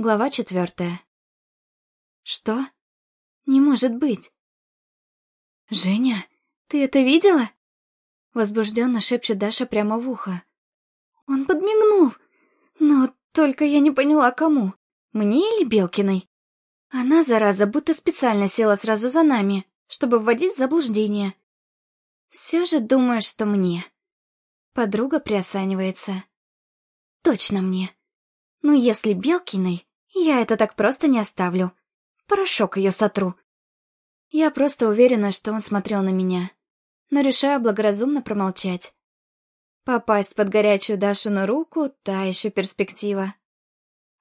Глава четвертая. Что? Не может быть. Женя, ты это видела? Возбужденно шепчет Даша прямо в ухо. Он подмигнул. Но только я не поняла, кому. Мне или Белкиной? Она, зараза, будто специально села сразу за нами, чтобы вводить в заблуждение. Все же думаю, что мне. Подруга приосанивается. Точно мне. Ну, если Белкиной, я это так просто не оставлю. В порошок ее сотру. Я просто уверена, что он смотрел на меня. Но решаю благоразумно промолчать. Попасть под горячую Дашину руку — та еще перспектива.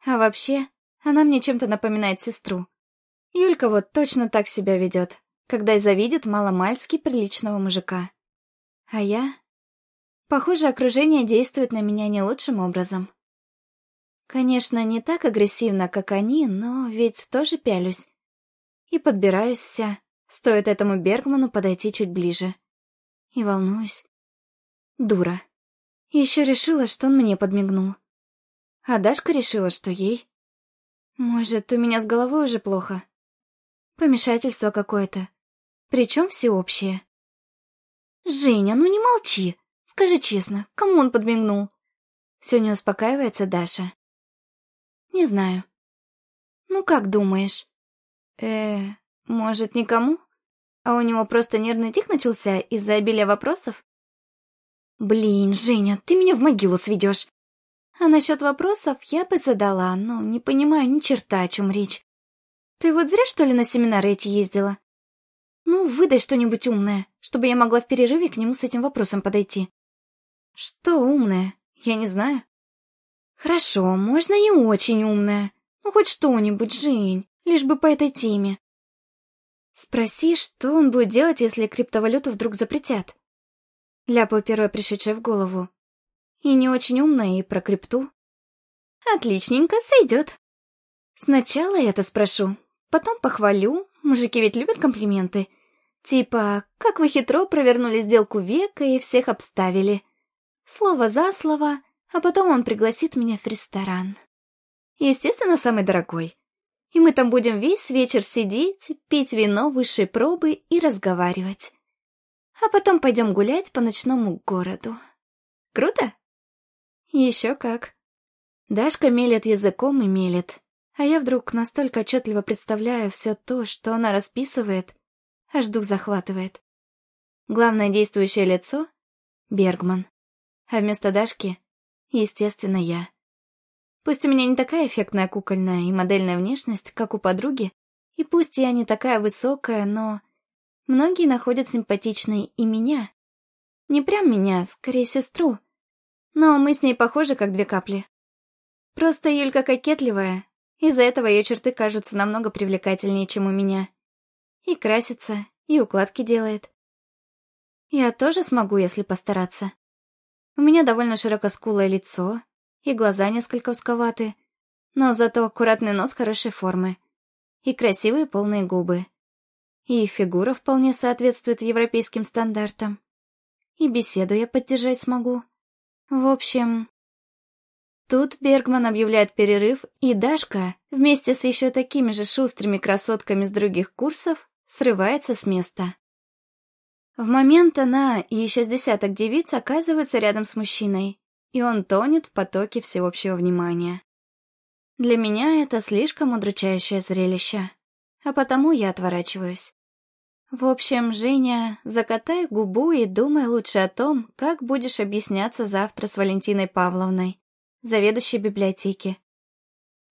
А вообще, она мне чем-то напоминает сестру. Юлька вот точно так себя ведет, когда и завидит маломальски приличного мужика. А я... Похоже, окружение действует на меня не лучшим образом. Конечно, не так агрессивно, как они, но ведь тоже пялюсь. И подбираюсь вся, стоит этому Бергману подойти чуть ближе. И волнуюсь. Дура. Еще решила, что он мне подмигнул. А Дашка решила, что ей. Может, у меня с головой уже плохо? Помешательство какое-то. Причем всеобщее. Женя, ну не молчи. Скажи честно, кому он подмигнул? Все не успокаивается Даша. Не знаю. Ну как думаешь? Э, может, никому? А у него просто нервный тик начался из-за обилия вопросов? Блин, Женя, ты меня в могилу сведешь. А насчет вопросов я бы задала, но не понимаю ни черта, о чем речь. Ты вот зря, что ли, на семинары эти ездила? Ну, выдай что-нибудь умное, чтобы я могла в перерыве к нему с этим вопросом подойти. Что умное? Я не знаю. Хорошо, можно не очень умная. Ну, хоть что-нибудь, Жень, лишь бы по этой теме. Спроси, что он будет делать, если криптовалюту вдруг запретят. Ляпаю первое пришедшее в голову. И не очень умная, и про крипту. Отличненько, сойдет. Сначала это спрошу, потом похвалю, мужики ведь любят комплименты. Типа, как вы хитро провернули сделку века и всех обставили. Слово за слово, а потом он пригласит меня в ресторан. Естественно, самый дорогой. И мы там будем весь вечер сидеть, пить вино высшей пробы и разговаривать. А потом пойдем гулять по ночному городу. Круто? Еще как. Дашка мелет языком и мелет, а я вдруг настолько отчетливо представляю все то, что она расписывает, аж дух захватывает. Главное действующее лицо — Бергман. А вместо Дашки Естественно, я. Пусть у меня не такая эффектная кукольная и модельная внешность, как у подруги, и пусть я не такая высокая, но... Многие находят симпатичной и меня. Не прям меня, скорее сестру. Но мы с ней похожи, как две капли. Просто Юлька кокетливая, из-за этого ее черты кажутся намного привлекательнее, чем у меня. И красится, и укладки делает. Я тоже смогу, если постараться. У меня довольно широкоскулое лицо, и глаза несколько узковаты, но зато аккуратный нос хорошей формы, и красивые полные губы. И фигура вполне соответствует европейским стандартам. И беседу я поддержать смогу. В общем... Тут Бергман объявляет перерыв, и Дашка, вместе с еще такими же шустрыми красотками с других курсов, срывается с места. В момент она и еще с десяток девиц оказываются рядом с мужчиной, и он тонет в потоке всеобщего внимания. Для меня это слишком удручающее зрелище, а потому я отворачиваюсь. В общем, Женя, закатай губу и думай лучше о том, как будешь объясняться завтра с Валентиной Павловной, заведующей библиотеки.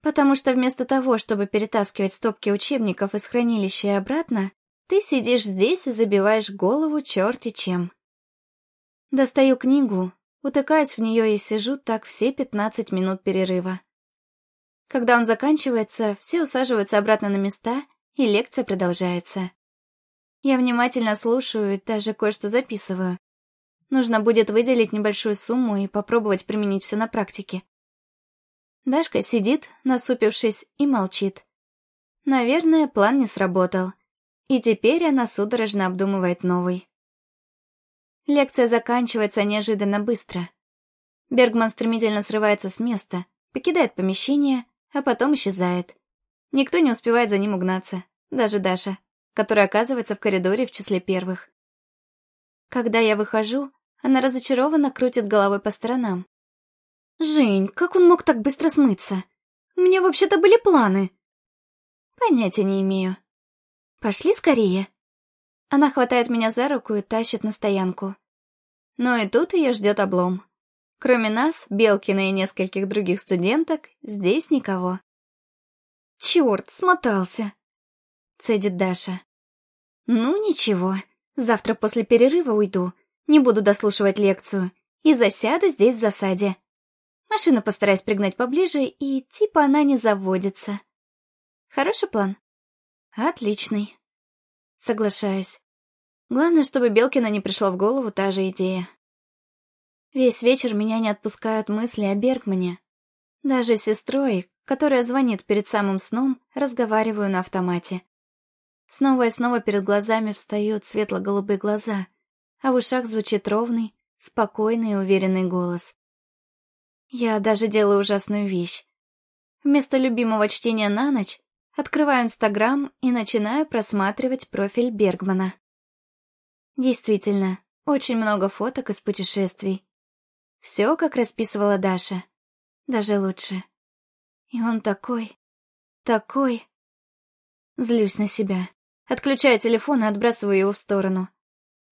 Потому что вместо того, чтобы перетаскивать стопки учебников из хранилища и обратно, ты сидишь здесь и забиваешь голову черти чем. Достаю книгу, утыкаюсь в нее и сижу так все пятнадцать минут перерыва. Когда он заканчивается, все усаживаются обратно на места, и лекция продолжается. Я внимательно слушаю и даже кое-что записываю. Нужно будет выделить небольшую сумму и попробовать применить все на практике. Дашка сидит, насупившись, и молчит. Наверное, план не сработал — и теперь она судорожно обдумывает новый. Лекция заканчивается неожиданно быстро. Бергман стремительно срывается с места, покидает помещение, а потом исчезает. Никто не успевает за ним угнаться, даже Даша, которая оказывается в коридоре в числе первых. Когда я выхожу, она разочарованно крутит головой по сторонам. «Жень, как он мог так быстро смыться? У меня вообще-то были планы». «Понятия не имею». «Пошли скорее». Она хватает меня за руку и тащит на стоянку. Но и тут ее ждет облом. Кроме нас, Белкина и нескольких других студенток, здесь никого. «Черт, смотался!» — цедит Даша. «Ну, ничего, завтра после перерыва уйду, не буду дослушивать лекцию и засяду здесь в засаде. Машину постараюсь пригнать поближе, и типа она не заводится. Хороший план?» «Отличный». Соглашаюсь. Главное, чтобы Белкина не пришла в голову та же идея. Весь вечер меня не отпускают мысли о Бергмане. Даже с сестрой, которая звонит перед самым сном, разговариваю на автомате. Снова и снова перед глазами встают светло-голубые глаза, а в ушах звучит ровный, спокойный и уверенный голос. Я даже делаю ужасную вещь. Вместо любимого чтения на ночь открываю Инстаграм и начинаю просматривать профиль Бергмана. Действительно, очень много фоток из путешествий. Все, как расписывала Даша. Даже лучше. И он такой... такой... Злюсь на себя. Отключаю телефон и отбрасываю его в сторону.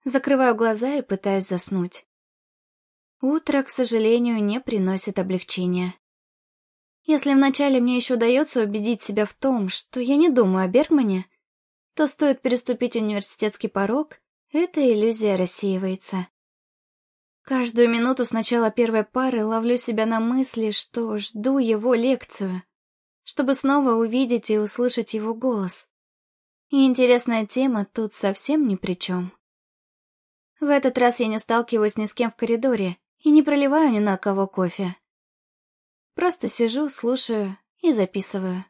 Закрываю глаза и пытаюсь заснуть. Утро, к сожалению, не приносит облегчения. Если вначале мне еще удается убедить себя в том, что я не думаю о Бергмане, то стоит переступить университетский порог, эта иллюзия рассеивается. Каждую минуту с начала первой пары ловлю себя на мысли, что жду его лекцию, чтобы снова увидеть и услышать его голос. И интересная тема тут совсем ни при чем. В этот раз я не сталкиваюсь ни с кем в коридоре и не проливаю ни на кого кофе. Просто сижу, слушаю и записываю.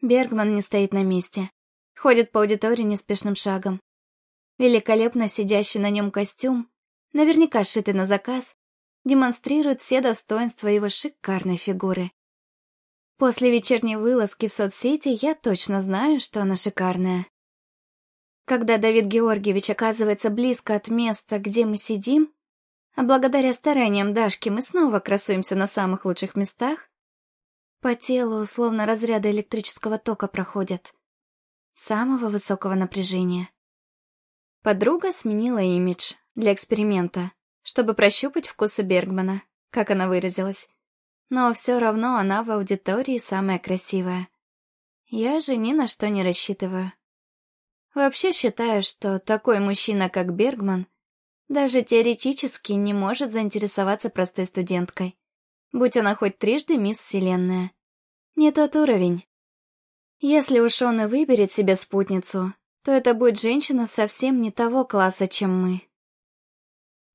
Бергман не стоит на месте. Ходит по аудитории неспешным шагом. Великолепно сидящий на нем костюм, наверняка сшитый на заказ, демонстрирует все достоинства его шикарной фигуры. После вечерней вылазки в соцсети я точно знаю, что она шикарная. Когда Давид Георгиевич оказывается близко от места, где мы сидим, а благодаря стараниям Дашки мы снова красуемся на самых лучших местах, по телу словно разряды электрического тока проходят. Самого высокого напряжения. Подруга сменила имидж для эксперимента, чтобы прощупать вкусы Бергмана, как она выразилась. Но все равно она в аудитории самая красивая. Я же ни на что не рассчитываю. Вообще считаю, что такой мужчина, как Бергман, даже теоретически не может заинтересоваться простой студенткой, будь она хоть трижды мисс Вселенная. Не тот уровень. Если уж он и выберет себе спутницу, то это будет женщина совсем не того класса, чем мы.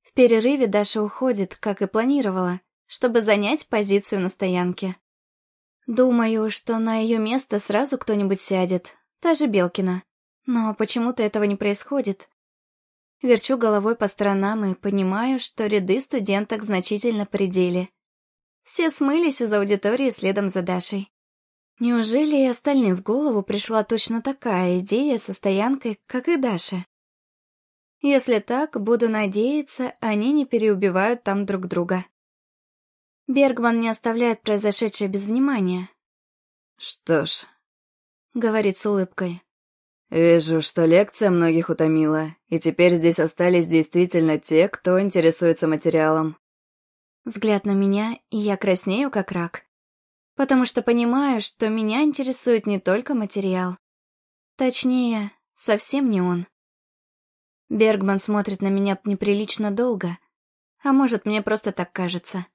В перерыве Даша уходит, как и планировала, чтобы занять позицию на стоянке. Думаю, что на ее место сразу кто-нибудь сядет, та же Белкина. Но почему-то этого не происходит. Верчу головой по сторонам и понимаю, что ряды студенток значительно предели. Все смылись из аудитории следом за Дашей. Неужели и остальным в голову пришла точно такая идея со стоянкой, как и Даша? Если так, буду надеяться, они не переубивают там друг друга. Бергман не оставляет произошедшее без внимания. «Что ж», — говорит с улыбкой. «Вижу, что лекция многих утомила, и теперь здесь остались действительно те, кто интересуется материалом». Взгляд на меня, и я краснею, как рак потому что понимаю, что меня интересует не только материал. Точнее, совсем не он. Бергман смотрит на меня неприлично долго, а может, мне просто так кажется.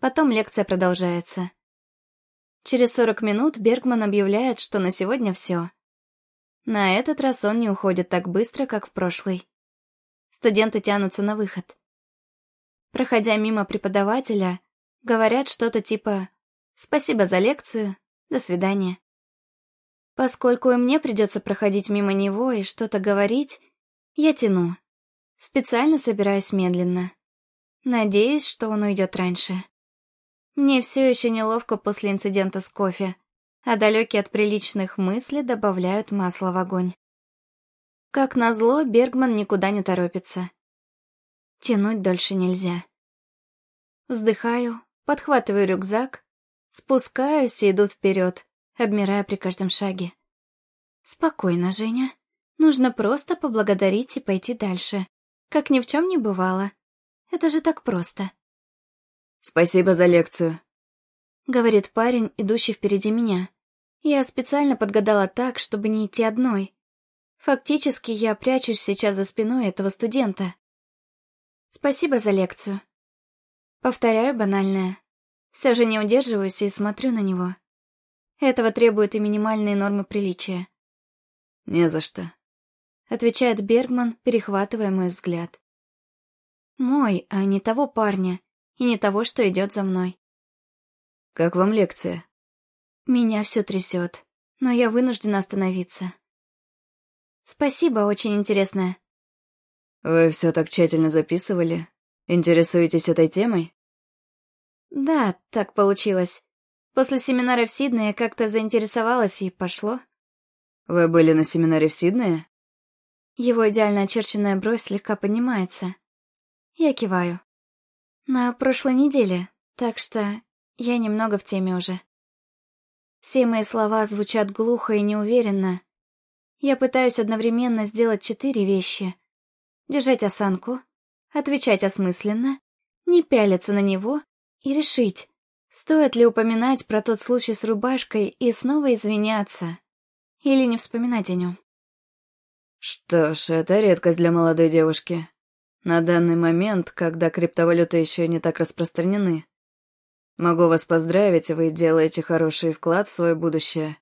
Потом лекция продолжается. Через сорок минут Бергман объявляет, что на сегодня все. На этот раз он не уходит так быстро, как в прошлый. Студенты тянутся на выход. Проходя мимо преподавателя, говорят что-то типа Спасибо за лекцию. До свидания. Поскольку и мне придется проходить мимо него и что-то говорить, я тяну. Специально собираюсь медленно. Надеюсь, что он уйдет раньше. Мне все еще неловко после инцидента с кофе, а далекие от приличных мыслей добавляют масло в огонь. Как назло, Бергман никуда не торопится. Тянуть дольше нельзя. Вздыхаю, подхватываю рюкзак, спускаюсь и иду вперед, обмирая при каждом шаге. Спокойно, Женя. Нужно просто поблагодарить и пойти дальше. Как ни в чем не бывало. Это же так просто. «Спасибо за лекцию», — говорит парень, идущий впереди меня. Я специально подгадала так, чтобы не идти одной. Фактически я прячусь сейчас за спиной этого студента. Спасибо за лекцию. Повторяю банальное. Все же не удерживаюсь и смотрю на него. Этого требуют и минимальные нормы приличия. «Не за что», — отвечает Бергман, перехватывая мой взгляд. Мой, а не того парня, и не того, что идет за мной. «Как вам лекция?» Меня все трясет, но я вынуждена остановиться. Спасибо, очень интересная. Вы все так тщательно записывали? Интересуетесь этой темой? Да, так получилось. После семинара в Сиднее как-то заинтересовалась и пошло. Вы были на семинаре в Сиднее? Его идеально очерченная бровь слегка поднимается. Я киваю. На прошлой неделе, так что я немного в теме уже. Все мои слова звучат глухо и неуверенно. Я пытаюсь одновременно сделать четыре вещи. Держать осанку, отвечать осмысленно, не пялиться на него и решить, стоит ли упоминать про тот случай с рубашкой и снова извиняться, или не вспоминать о нем. Что ж, это редкость для молодой девушки. На данный момент, когда криптовалюты еще не так распространены. Могу вас поздравить, вы делаете хороший вклад в свое будущее.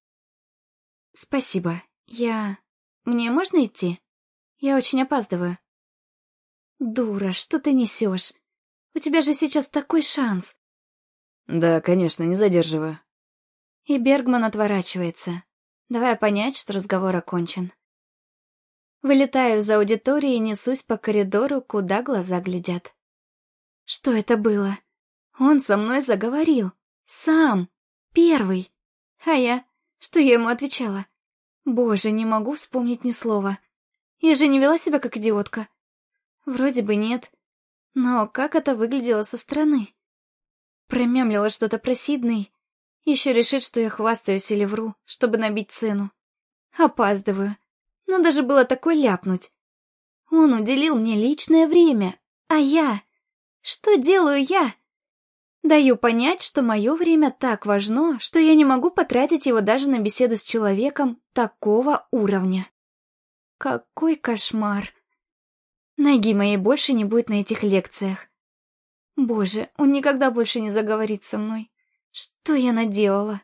Спасибо. Я... Мне можно идти? Я очень опаздываю. Дура, что ты несешь? У тебя же сейчас такой шанс. Да, конечно, не задерживаю. И Бергман отворачивается, давая понять, что разговор окончен. Вылетаю из аудитории и несусь по коридору, куда глаза глядят. Что это было? Он со мной заговорил. Сам. Первый. А я? Что я ему отвечала? Боже, не могу вспомнить ни слова. Я же не вела себя как идиотка. Вроде бы нет. Но как это выглядело со стороны? Промямлила что-то про Сидней. Еще решит, что я хвастаюсь или вру, чтобы набить цену. Опаздываю. Надо же было такой ляпнуть. Он уделил мне личное время, а я... Что делаю я? Даю понять, что мое время так важно, что я не могу потратить его даже на беседу с человеком такого уровня. Какой кошмар. Ноги моей больше не будет на этих лекциях. Боже, он никогда больше не заговорит со мной. Что я наделала?